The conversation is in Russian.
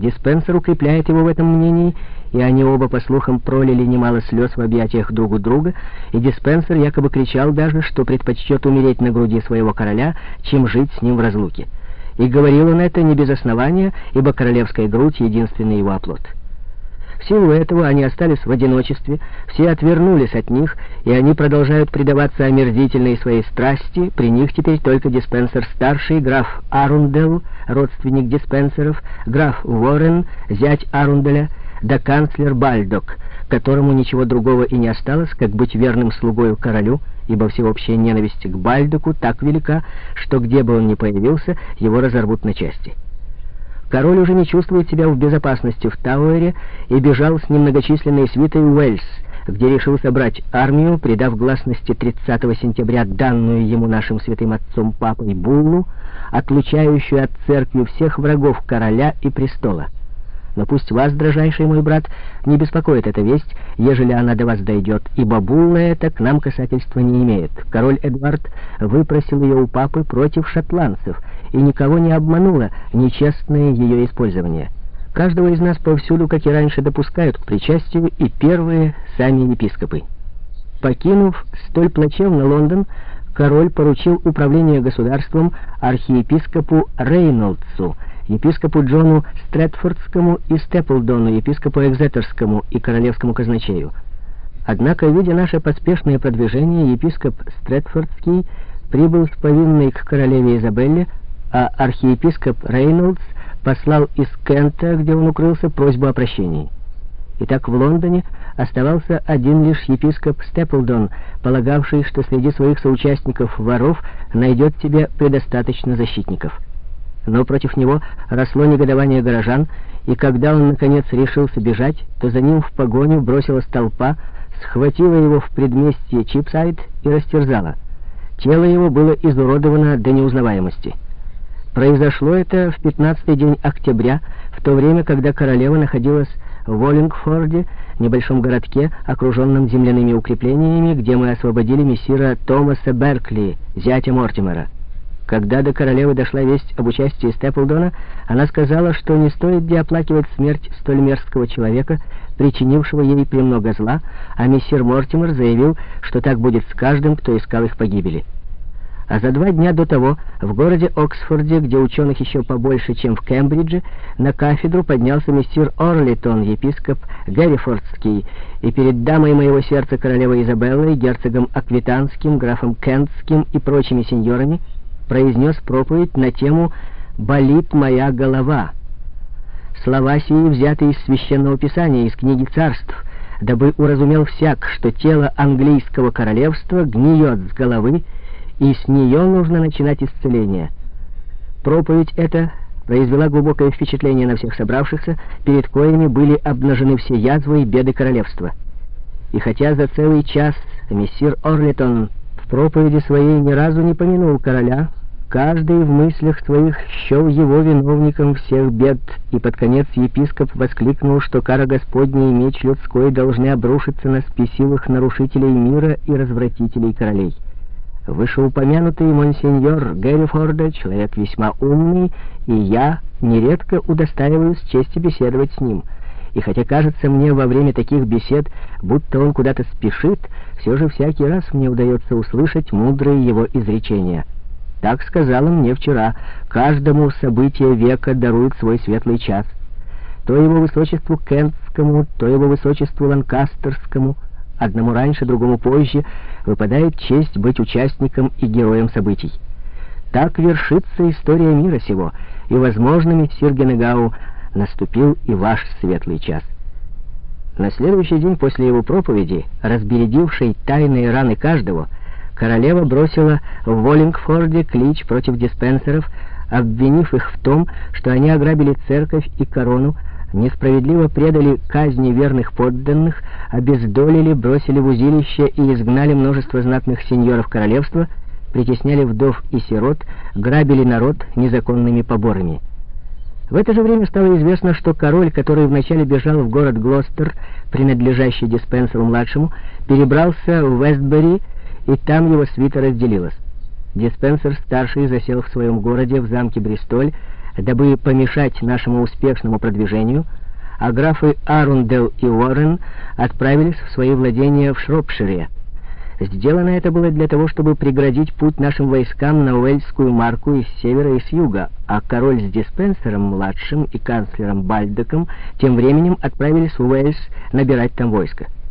Диспенсер укрепляет его в этом мнении, и они оба, по слухам, пролили немало слез в объятиях друг у друга, и Диспенсер якобы кричал даже, что предпочтет умереть на груди своего короля, чем жить с ним в разлуке. И говорил он это не без основания, ибо королевская грудь — единственный его оплот. В силу этого они остались в одиночестве, все отвернулись от них, и они продолжают предаваться омерзительной своей страсти. При них теперь только диспенсер-старший, граф Арундел, родственник диспенсеров, граф Уоррен, зять Арунделя, да канцлер Бальдок, которому ничего другого и не осталось, как быть верным слугою королю, ибо всеобщая ненависть к Бальдоку так велика, что где бы он ни появился, его разорвут на части. Король уже не чувствует себя в безопасности в Тауэре и бежал с немногочисленной свитой в Уэльс, где решил собрать армию, придав гласности 30 сентября данную ему нашим святым отцом папой Буллу, отлучающую от церкви всех врагов короля и престола. Но пусть вас, дрожайший мой брат, не беспокоит эта весть, ежели она до вас дойдет, ибо булла это к нам касательства не имеет. Король Эдвард выпросил ее у папы против шотландцев, и никого не обмануло нечестное ее использование. Каждого из нас повсюду, как и раньше, допускают к причастию и первые сами епископы. Покинув столь плачевно Лондон, король поручил управление государством архиепископу Рейнольдсу, епископу Джону Стрэдфордскому и Степлдону, епископу Экзетерскому и королевскому казначею. Однако, видя наше поспешное продвижение, епископ Стрэдфордский прибыл с повинной к королеве Изабелле, а архиепископ Рейнольдс послал из Кента, где он укрылся, просьбу о прощении. Итак, в Лондоне оставался один лишь епископ Степлдон, полагавший, что среди своих соучастников воров найдет себе предостаточно защитников но против него росло негодование горожан, и когда он, наконец, решился бежать, то за ним в погоню бросилась толпа, схватила его в предместье Чипсайд и растерзала. Тело его было изуродовано до неузнаваемости. Произошло это в 15-й день октября, в то время, когда королева находилась в Оллингфорде, небольшом городке, окруженном земляными укреплениями, где мы освободили мессира Томаса Беркли, зятя Мортимера. Когда до королевы дошла весть об участии Степлдона, она сказала, что не стоит где оплакивать смерть столь мерзкого человека, причинившего ей премного зла, а мессир Мортимер заявил, что так будет с каждым, кто искал их погибели. А за два дня до того в городе Оксфорде, где ученых еще побольше, чем в Кембридже, на кафедру поднялся мессир Орлитон, епископ Геррифордский, и перед дамой моего сердца королевой Изабеллой, герцогом Аквитанским, графом Кентским и прочими сеньорами произнес проповедь на тему «Болит моя голова». Слова сии взяты из Священного Писания, из книги царств, дабы уразумел всяк, что тело английского королевства гниет с головы, и с нее нужно начинать исцеление. Проповедь эта произвела глубокое впечатление на всех собравшихся, перед коими были обнажены все язвы и беды королевства. И хотя за целый час мессир Орлитон в проповеди своей ни разу не помянул короля, Каждый в мыслях своих счел его виновником всех бед, и под конец епископ воскликнул, что кара Господня и меч людской должны обрушиться на спесивых нарушителей мира и развратителей королей. Вышеупомянутый монсеньор Геррифорда, человек весьма умный, и я нередко удостаиваюсь чести беседовать с ним. И хотя кажется мне во время таких бесед, будто он куда-то спешит, все же всякий раз мне удается услышать мудрые его изречения — так сказал он мне вчера. Каждому событие века дарует свой светлый час. То его высочеству Кентскому, то его высочеству Ланкастерскому, одному раньше, другому позже, выпадает честь быть участником и героем событий. Так вершится история мира сего, и, возможно, мессир Генегау наступил и ваш светлый час. На следующий день после его проповеди, разбередившей тайные раны каждого, королева бросила в Воллингфорде клич против диспенсеров, обвинив их в том, что они ограбили церковь и корону, несправедливо предали казни верных подданных, обездолили, бросили в узилище и изгнали множество знатных сеньоров королевства, притесняли вдов и сирот, грабили народ незаконными поборами. В это же время стало известно, что король, который вначале бежал в город Глостер, принадлежащий Диспенсеру-младшему, перебрался в Вестбери и там его свита разделилась. Диспенсер старший засел в своем городе в замке Бристоль, Дабы помешать нашему успешному продвижению, а графы Арундел и Уоррен отправились в свои владения в Шропшире. Сделано это было для того, чтобы преградить путь нашим войскам на Уэльскую марку из севера и с юга, а король с Диспенсером-младшим и канцлером Бальдеком тем временем отправились в Уэльс набирать там войско.